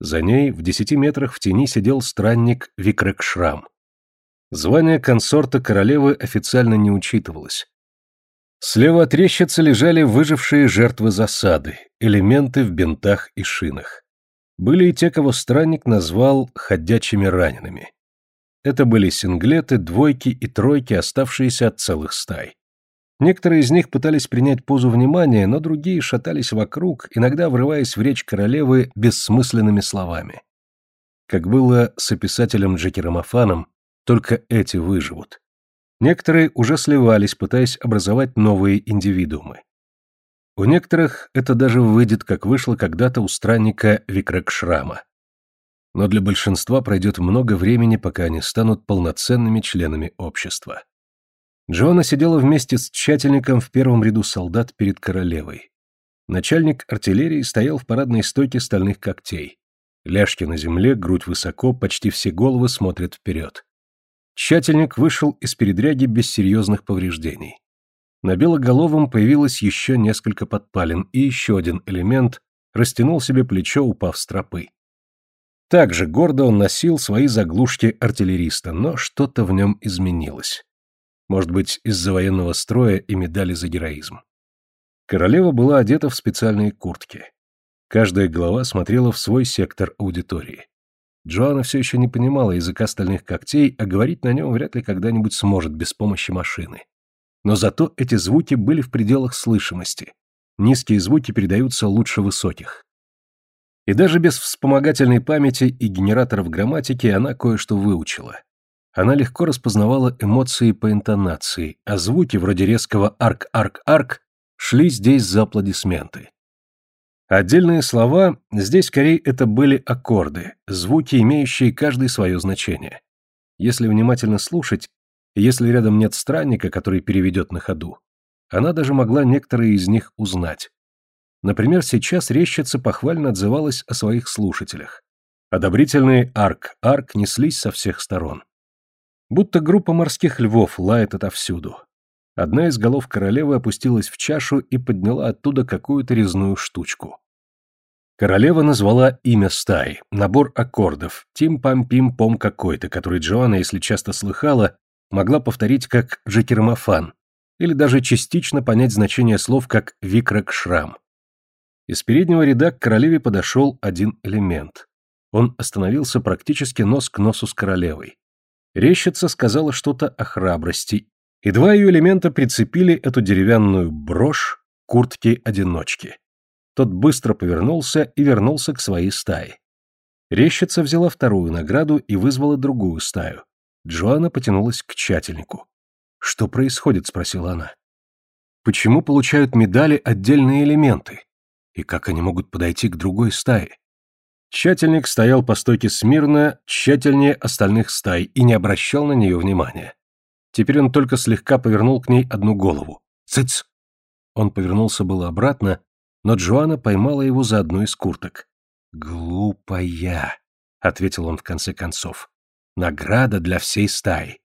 За ней, в десяти метрах в тени, сидел странник Викрекшрам. Звание консорта королевы официально не учитывалось. Слева от рещицы лежали выжившие жертвы засады, элементы в бинтах и шинах. Были и те, кого странник назвал «ходячими ранеными». Это были синглеты, двойки и тройки, оставшиеся от целых стай. Некоторые из них пытались принять позу внимания, но другие шатались вокруг, иногда врываясь в речь королевы бессмысленными словами. Как было с описателем Джекеромофаном, только эти выживут. Некоторые уже сливались, пытаясь образовать новые индивидуумы. У некоторых это даже выйдет, как вышло когда-то у странника Викрекшрама. Но для большинства пройдет много времени, пока они станут полноценными членами общества. Джоанна сидела вместе с тщательником в первом ряду солдат перед королевой. Начальник артиллерии стоял в парадной стойке стальных когтей. Ляжки на земле, грудь высоко, почти все головы смотрят вперед. Тщательник вышел из передряги без серьезных повреждений. На белоголовом появилось еще несколько подпалин, и еще один элемент растянул себе плечо, упав с тропы. Также гордо он носил свои заглушки артиллериста, но что-то в нем изменилось. Может быть, из-за военного строя и медали за героизм. Королева была одета в специальные куртки. Каждая голова смотрела в свой сектор аудитории. Джоанна все еще не понимала языка стальных когтей, а говорить на нем вряд ли когда-нибудь сможет без помощи машины. Но зато эти звуки были в пределах слышимости. Низкие звуки передаются лучше высоких. И даже без вспомогательной памяти и генераторов грамматики она кое-что выучила. Она легко распознавала эмоции по интонации, а звуки вроде резкого «арк-арк-арк» шли здесь за аплодисменты. Отдельные слова, здесь скорее это были аккорды, звуки, имеющие каждый свое значение. Если внимательно слушать, если рядом нет странника, который переведет на ходу, она даже могла некоторые из них узнать. Например, сейчас рещица похвально отзывалась о своих слушателях. Одобрительные арк-арк неслись со всех сторон. Будто группа морских львов лает отовсюду. Одна из голов королевы опустилась в чашу и подняла оттуда какую-то резную штучку. Королева назвала имя стаи, набор аккордов, тим-пам-пим-пом какой-то, который Джоанна, если часто слыхала, могла повторить как «жекермофан», или даже частично понять значение слов как «викрак-шрам». Из переднего ряда к королеве подошел один элемент. Он остановился практически нос к носу с королевой. Рещица сказала что-то о храбрости и два ее элемента прицепили эту деревянную брошь куртки-одиночки. Тот быстро повернулся и вернулся к своей стае. Рещица взяла вторую награду и вызвала другую стаю. Джоанна потянулась к тщательнику. «Что происходит?» — спросила она. «Почему получают медали отдельные элементы? И как они могут подойти к другой стае?» Тщательник стоял по стойке смирно, тщательнее остальных стай и не обращал на нее внимания. Теперь он только слегка повернул к ней одну голову. «Цыц!» Он повернулся было обратно, но Джоанна поймала его за одну из курток. «Глупая!» — ответил он в конце концов. «Награда для всей стаи.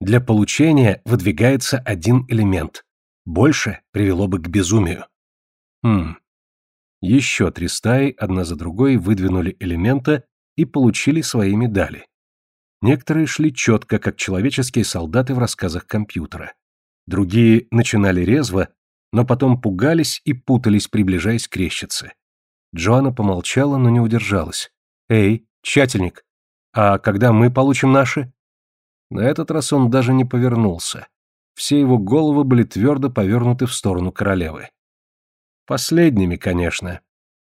Для получения выдвигается один элемент. Больше привело бы к безумию». «Хм...» Еще три стаи, одна за другой, выдвинули элемента и получили свои медали. Некоторые шли четко, как человеческие солдаты в рассказах компьютера. Другие начинали резво, но потом пугались и путались, приближаясь к рещице. Джоанна помолчала, но не удержалась. «Эй, тщательник, а когда мы получим наши?» На этот раз он даже не повернулся. Все его головы были твердо повернуты в сторону королевы. «Последними, конечно.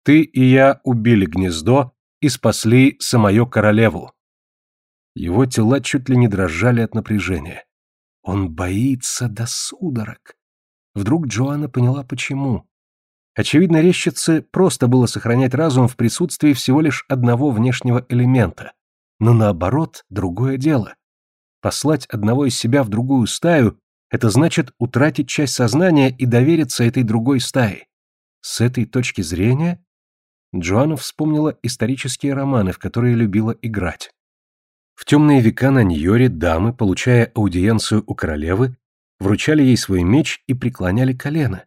Ты и я убили гнездо и спасли самую королеву. Его тела чуть ли не дрожали от напряжения. Он боится до судорог. Вдруг Джоанна поняла, почему. Очевидно, резчице просто было сохранять разум в присутствии всего лишь одного внешнего элемента. Но наоборот, другое дело. Послать одного из себя в другую стаю — это значит утратить часть сознания и довериться этой другой стае. С этой точки зрения Джоанна вспомнила исторические романы, в которые любила играть. В темные века на Ньоре дамы, получая аудиенцию у королевы, вручали ей свой меч и преклоняли колено.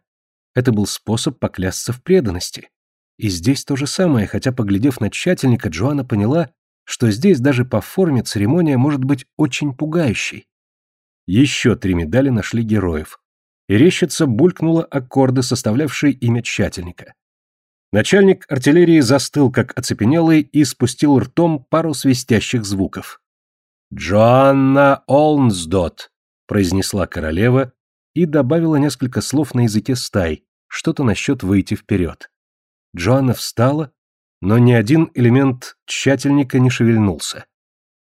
Это был способ поклясться в преданности. И здесь то же самое, хотя, поглядев на тщательника, Джоанна поняла, что здесь даже по форме церемония может быть очень пугающей. Еще три медали нашли героев. И рещица булькнула аккорды, составлявшие имя тщательника. Начальник артиллерии застыл, как оцепенелый, и спустил ртом пару свистящих звуков. «Джоанна Олнсдот», — произнесла королева, и добавила несколько слов на языке стай, что-то насчет выйти вперед. Джоанна встала, но ни один элемент тщательника не шевельнулся.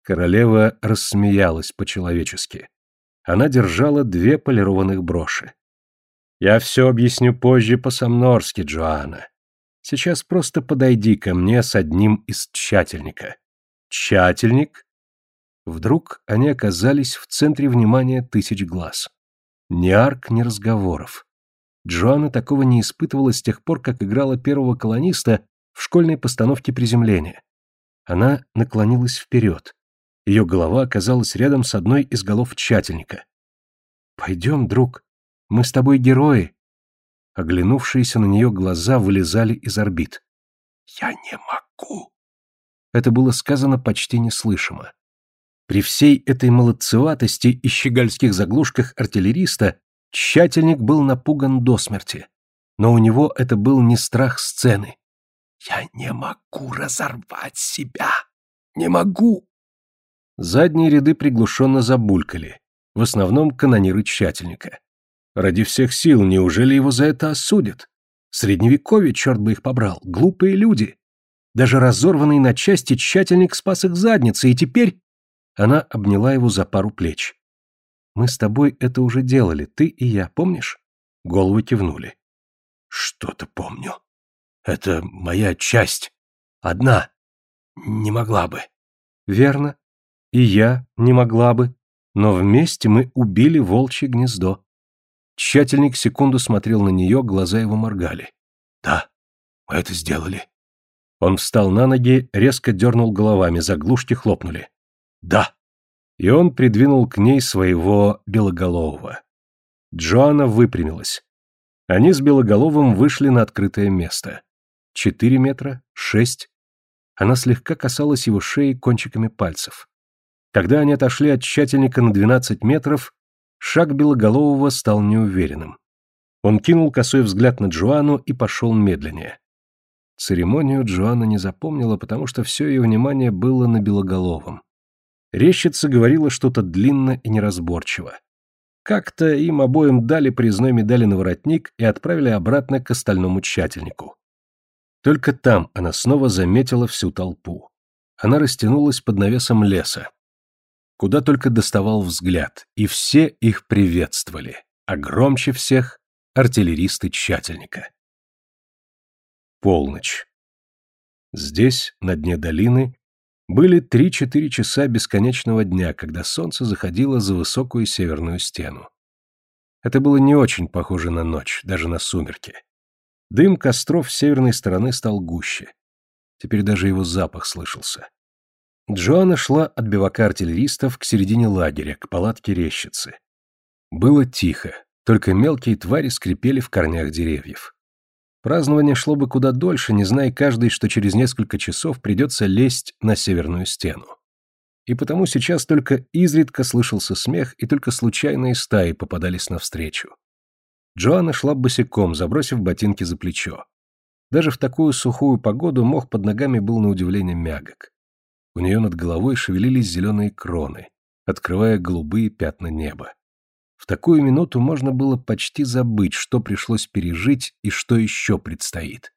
Королева рассмеялась по-человечески. Она держала две полированных броши. «Я все объясню позже по-самнорски, Джоанна. Сейчас просто подойди ко мне с одним из тщательника». «Тщательник?» Вдруг они оказались в центре внимания тысяч глаз. Ни арк, ни разговоров. Джоанна такого не испытывала с тех пор, как играла первого колониста в школьной постановке приземления. Она наклонилась вперед. Ее голова оказалась рядом с одной из голов тщательника. «Пойдем, друг, мы с тобой герои!» Оглянувшиеся на нее глаза вылезали из орбит. «Я не могу!» Это было сказано почти неслышимо. При всей этой молодцеватости и щегольских заглушках артиллериста тщательник был напуган до смерти. Но у него это был не страх сцены. «Я не могу разорвать себя! Не могу!» Задние ряды приглушенно забулькали, в основном канониры тщательника. Ради всех сил, неужели его за это осудят? Средневековье, черт бы их побрал, глупые люди. Даже разорванный на части тщательник спас их задницы, и теперь... Она обняла его за пару плеч. «Мы с тобой это уже делали, ты и я, помнишь?» Головы кивнули. «Что-то помню. Это моя часть. Одна. Не могла бы». «Верно. И я не могла бы. Но вместе мы убили волчье гнездо». Тщательник секунду смотрел на нее, глаза его моргали. «Да, мы это сделали». Он встал на ноги, резко дернул головами, заглушки хлопнули. «Да». И он придвинул к ней своего белоголового. Джоанна выпрямилась. Они с Белоголовым вышли на открытое место. Четыре метра, шесть. Она слегка касалась его шеи кончиками пальцев. Когда они отошли от тщательника на двенадцать метров, шаг Белоголового стал неуверенным. Он кинул косой взгляд на Джоанну и пошел медленнее. Церемонию Джоанна не запомнила, потому что все ее внимание было на Белоголовом. Рещица говорила что-то длинно и неразборчиво. Как-то им обоим дали признной медали на воротник и отправили обратно к остальному тщательнику. Только там она снова заметила всю толпу. Она растянулась под навесом леса. Куда только доставал взгляд, и все их приветствовали, а громче всех — артиллеристы тщательника. Полночь. Здесь, на дне долины, были три-четыре часа бесконечного дня, когда солнце заходило за высокую северную стену. Это было не очень похоже на ночь, даже на сумерки. Дым костров с северной стороны стал гуще. Теперь даже его запах слышался. Джоанна шла от бивака артиллеристов к середине лагеря, к палатке рещицы. Было тихо, только мелкие твари скрипели в корнях деревьев. Празднование шло бы куда дольше, не зная каждый, что через несколько часов придется лезть на северную стену. И потому сейчас только изредка слышался смех, и только случайные стаи попадались навстречу. Джоанна шла босиком, забросив ботинки за плечо. Даже в такую сухую погоду мох под ногами был на удивление мягок. У нее над головой шевелились зеленые кроны, открывая голубые пятна неба. В такую минуту можно было почти забыть, что пришлось пережить и что еще предстоит.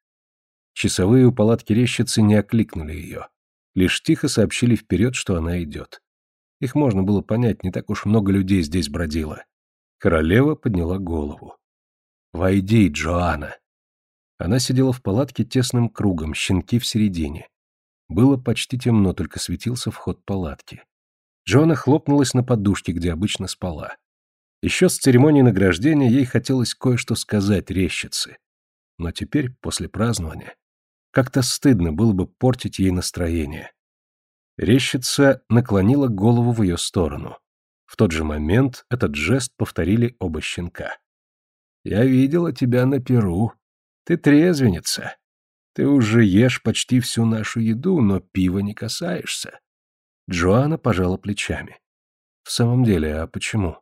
Часовые у палатки рещицы не окликнули ее. Лишь тихо сообщили вперед, что она идет. Их можно было понять, не так уж много людей здесь бродило. Королева подняла голову. «Войди, Джоанна!» Она сидела в палатке тесным кругом, щенки в середине. Было почти темно, только светился вход палатки. Джоанна хлопнулась на подушке, где обычно спала. Еще с церемонии награждения ей хотелось кое-что сказать рещице. Но теперь, после празднования, как-то стыдно было бы портить ей настроение. Рещица наклонила голову в ее сторону. В тот же момент этот жест повторили оба щенка. «Я видела тебя на перу. Ты трезвенница. Ты уже ешь почти всю нашу еду, но пива не касаешься». Джоанна пожала плечами. «В самом деле, а почему?»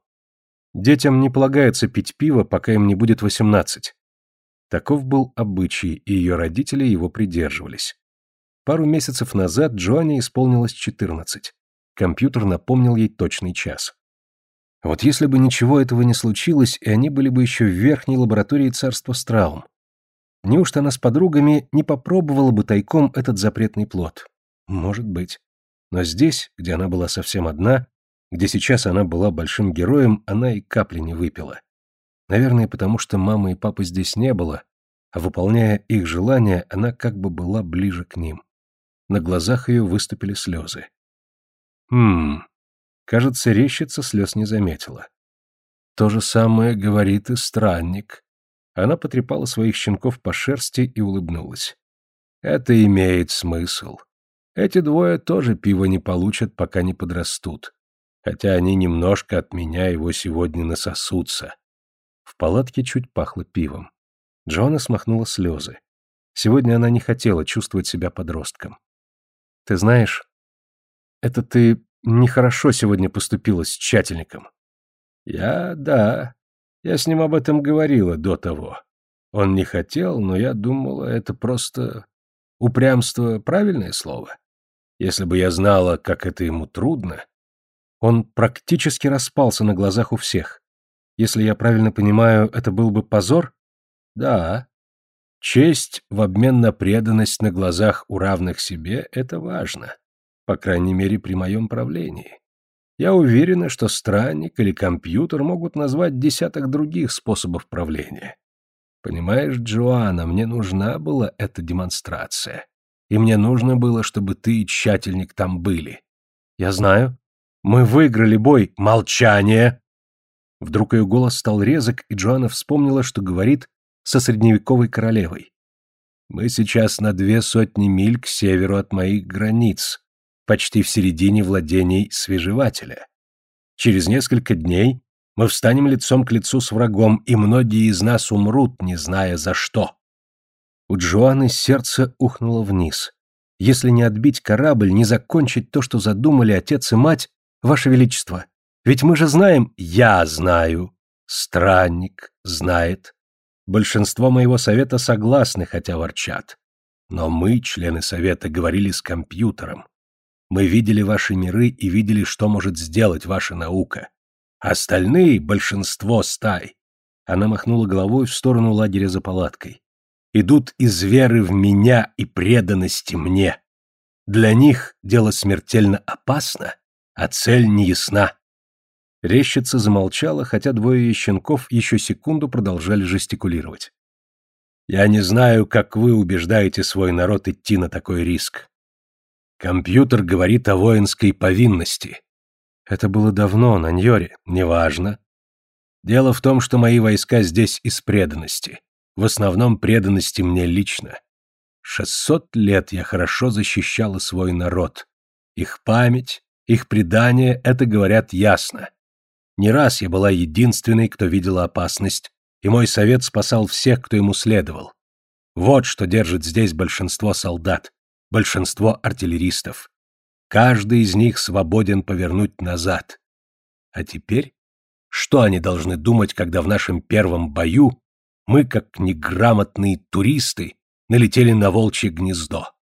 Детям не полагается пить пиво, пока им не будет восемнадцать. Таков был обычай, и ее родители его придерживались. Пару месяцев назад Джоанне исполнилось четырнадцать. Компьютер напомнил ей точный час. Вот если бы ничего этого не случилось, и они были бы еще в верхней лаборатории царства Страум. Неужто она с подругами не попробовала бы тайком этот запретный плод? Может быть. Но здесь, где она была совсем одна, где сейчас она была большим героем, она и капли не выпила. Наверное, потому что мамы и папы здесь не было, а выполняя их желания, она как бы была ближе к ним. На глазах ее выступили слезы. Хм, кажется, рещица слез не заметила. То же самое говорит и странник. Она потрепала своих щенков по шерсти и улыбнулась. Это имеет смысл. Эти двое тоже пива не получат, пока не подрастут. Хотя они немножко от меня его сегодня насосутся. В палатке чуть пахло пивом. Джоанна смахнула слезы. Сегодня она не хотела чувствовать себя подростком. «Ты знаешь, это ты нехорошо сегодня поступила с тщательником». «Я... да. Я с ним об этом говорила до того. Он не хотел, но я думала, это просто... Упрямство — правильное слово?» Если бы я знала, как это ему трудно... Он практически распался на глазах у всех. Если я правильно понимаю, это был бы позор? Да. Честь в обмен на преданность на глазах у равных себе — это важно. По крайней мере, при моем правлении. Я уверена, что странник или компьютер могут назвать десяток других способов правления. Понимаешь, Джоанна, мне нужна была эта демонстрация и мне нужно было, чтобы ты и тщательник там были. Я знаю. Мы выиграли бой. Молчание!» Вдруг ее голос стал резок, и Джоанна вспомнила, что говорит со средневековой королевой. «Мы сейчас на две сотни миль к северу от моих границ, почти в середине владений свежевателя. Через несколько дней мы встанем лицом к лицу с врагом, и многие из нас умрут, не зная за что. У Джоанны сердце ухнуло вниз. Если не отбить корабль, не закончить то, что задумали отец и мать, Ваше Величество, ведь мы же знаем... Я знаю. Странник знает. Большинство моего совета согласны, хотя ворчат. Но мы, члены совета, говорили с компьютером. Мы видели ваши миры и видели, что может сделать ваша наука. Остальные — большинство стай. Она махнула головой в сторону лагеря за палаткой идут из веры в меня и преданности мне. Для них дело смертельно опасно, а цель неясна. Рещица замолчала, хотя двое щенков еще секунду продолжали жестикулировать. «Я не знаю, как вы убеждаете свой народ идти на такой риск. Компьютер говорит о воинской повинности. Это было давно, на Ньоре, неважно. Дело в том, что мои войска здесь из преданности в основном преданности мне лично. Шестьсот лет я хорошо защищала свой народ. Их память, их предания это говорят ясно. Не раз я была единственной, кто видела опасность, и мой совет спасал всех, кто ему следовал. Вот что держит здесь большинство солдат, большинство артиллеристов. Каждый из них свободен повернуть назад. А теперь? Что они должны думать, когда в нашем первом бою мы, как неграмотные туристы, налетели на волчье гнездо.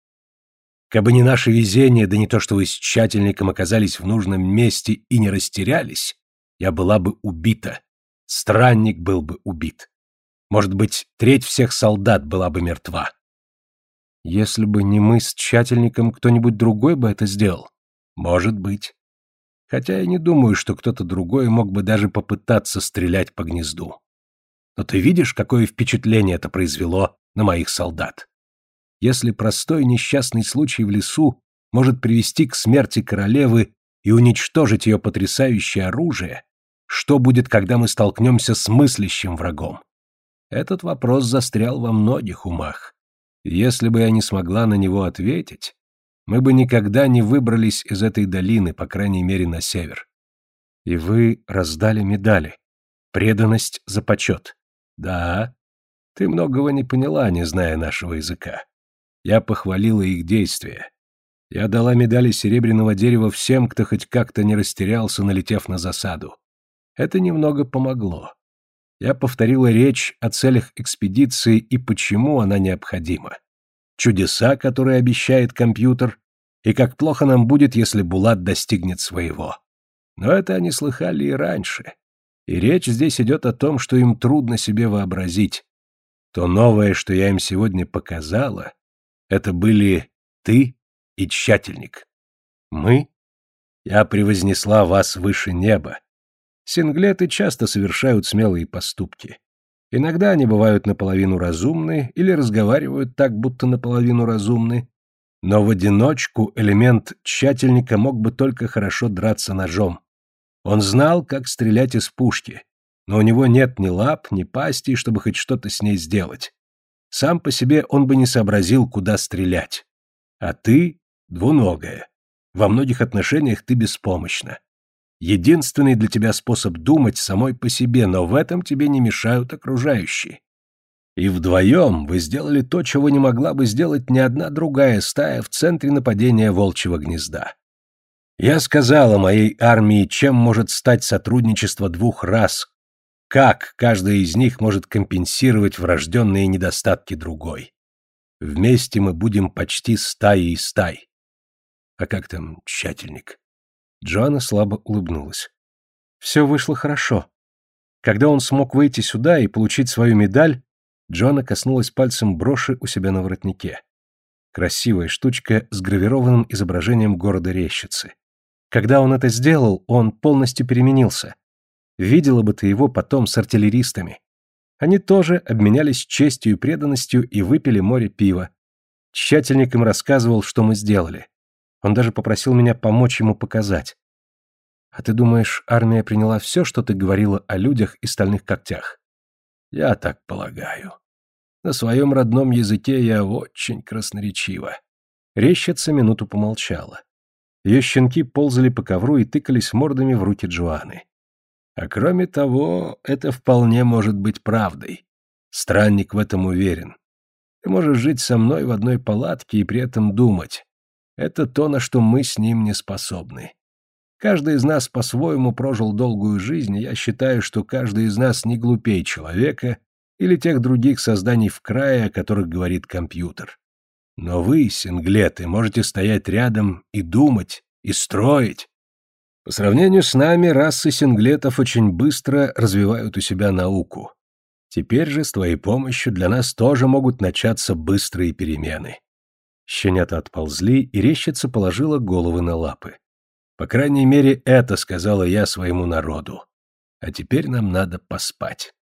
Кабы не наше везение, да не то, что вы с тщательником оказались в нужном месте и не растерялись, я была бы убита. Странник был бы убит. Может быть, треть всех солдат была бы мертва. Если бы не мы с тщательником, кто-нибудь другой бы это сделал? Может быть. Хотя я не думаю, что кто-то другой мог бы даже попытаться стрелять по гнезду. Но ты видишь, какое впечатление это произвело на моих солдат? Если простой несчастный случай в лесу может привести к смерти королевы и уничтожить ее потрясающее оружие, что будет, когда мы столкнемся с мыслящим врагом? Этот вопрос застрял во многих умах. Если бы я не смогла на него ответить, мы бы никогда не выбрались из этой долины, по крайней мере, на север. И вы раздали медали. Преданность за почет. Да, ты многого не поняла, не зная нашего языка. Я похвалила их действия. Я дала медали серебряного дерева всем, кто хоть как-то не растерялся, налетев на засаду. Это немного помогло. Я повторила речь о целях экспедиции и почему она необходима. Чудеса, которые обещает компьютер, и как плохо нам будет, если Булат достигнет своего. Но это они слыхали и раньше. И речь здесь идет о том, что им трудно себе вообразить. То новое, что я им сегодня показала, это были ты и тщательник. Мы? Я превознесла вас выше неба. Синглеты часто совершают смелые поступки. Иногда они бывают наполовину разумны или разговаривают так, будто наполовину разумны, но в одиночку элемент тщательника мог бы только хорошо драться ножом. Он знал, как стрелять из пушки, но у него нет ни лап, ни пасти, чтобы хоть что-то с ней сделать. Сам по себе он бы не сообразил, куда стрелять. А ты — двуногая. Во многих отношениях ты беспомощна. Единственный для тебя способ думать самой по себе, но в этом тебе не мешают окружающие. И вдвоем вы сделали то, чего не могла бы сделать ни одна другая стая в центре нападения волчьего гнезда. Я сказала моей армии, чем может стать сотрудничество двух рас, как каждая из них может компенсировать врожденные недостатки другой. Вместе мы будем почти стаей стай. А как там тщательник? Джоанна слабо улыбнулась. Все вышло хорошо. Когда он смог выйти сюда и получить свою медаль, Джоанна коснулась пальцем броши у себя на воротнике. Красивая штучка с гравированным изображением города Рещицы. Когда он это сделал, он полностью переменился. Видела бы ты его потом с артиллеристами. Они тоже обменялись честью и преданностью и выпили море пива. Тщательник им рассказывал, что мы сделали. Он даже попросил меня помочь ему показать. А ты думаешь, армия приняла все, что ты говорила о людях и стальных когтях? Я так полагаю. На своем родном языке я очень красноречива. Рещица минуту помолчала. Ее щенки ползали по ковру и тыкались мордами в руки Джоаны. А кроме того, это вполне может быть правдой. Странник в этом уверен. Ты можешь жить со мной в одной палатке и при этом думать. Это то, на что мы с ним не способны. Каждый из нас по-своему прожил долгую жизнь, и я считаю, что каждый из нас не глупее человека или тех других созданий в крае, о которых говорит компьютер. Но вы, синглеты, можете стоять рядом и думать, и строить. По сравнению с нами, расы синглетов очень быстро развивают у себя науку. Теперь же с твоей помощью для нас тоже могут начаться быстрые перемены. Щенята отползли, и рещица положила головы на лапы. По крайней мере, это сказала я своему народу. А теперь нам надо поспать.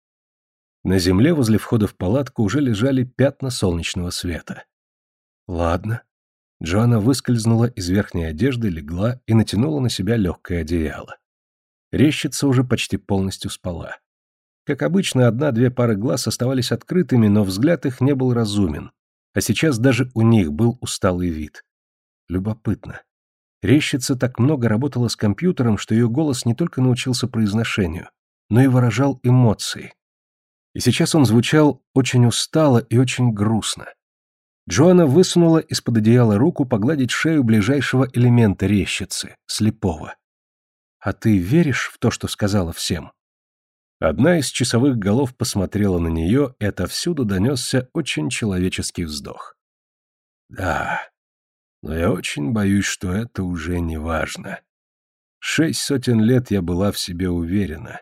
На земле возле входа в палатку уже лежали пятна солнечного света. Ладно. Джоанна выскользнула из верхней одежды, легла и натянула на себя легкое одеяло. Рещица уже почти полностью спала. Как обычно, одна-две пары глаз оставались открытыми, но взгляд их не был разумен а сейчас даже у них был усталый вид. Любопытно. Рещица так много работала с компьютером, что ее голос не только научился произношению, но и выражал эмоции. И сейчас он звучал очень устало и очень грустно. Джоанна высунула из-под одеяла руку погладить шею ближайшего элемента рещицы, слепого. «А ты веришь в то, что сказала всем?» Одна из часовых голов посмотрела на нее, и отовсюду донесся очень человеческий вздох. «Да, но я очень боюсь, что это уже не важно. Шесть сотен лет я была в себе уверена,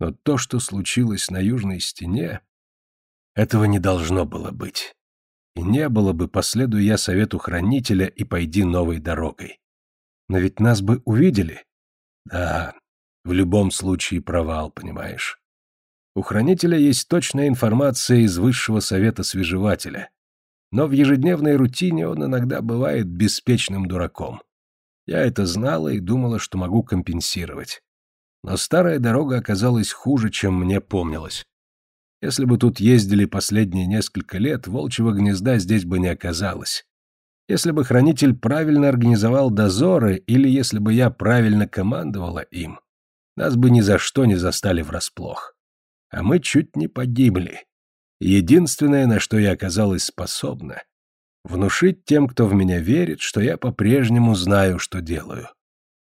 но то, что случилось на южной стене, этого не должно было быть. И не было бы, последуя я совету хранителя и пойди новой дорогой. Но ведь нас бы увидели. Да, в любом случае провал, понимаешь. У хранителя есть точная информация из высшего совета свежевателя. Но в ежедневной рутине он иногда бывает беспечным дураком. Я это знала и думала, что могу компенсировать. Но старая дорога оказалась хуже, чем мне помнилось. Если бы тут ездили последние несколько лет, волчьего гнезда здесь бы не оказалось. Если бы хранитель правильно организовал дозоры, или если бы я правильно командовала им, нас бы ни за что не застали врасплох. А мы чуть не погибли. Единственное, на что я оказалась способна, внушить тем, кто в меня верит, что я по-прежнему знаю, что делаю.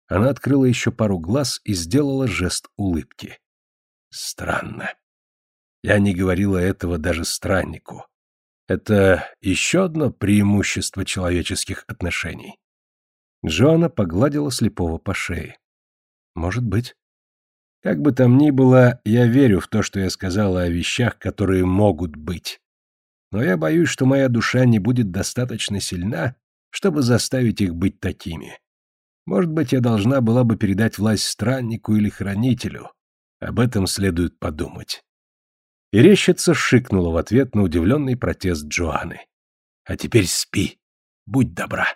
Она открыла еще пару глаз и сделала жест улыбки. Странно. Я не говорила этого даже страннику. Это еще одно преимущество человеческих отношений. Джоанна погладила слепого по шее. Может быть. Как бы там ни было, я верю в то, что я сказала о вещах, которые могут быть. Но я боюсь, что моя душа не будет достаточно сильна, чтобы заставить их быть такими. Может быть, я должна была бы передать власть страннику или хранителю. Об этом следует подумать. И рещица шикнула в ответ на удивленный протест Джоанны. «А теперь спи, будь добра».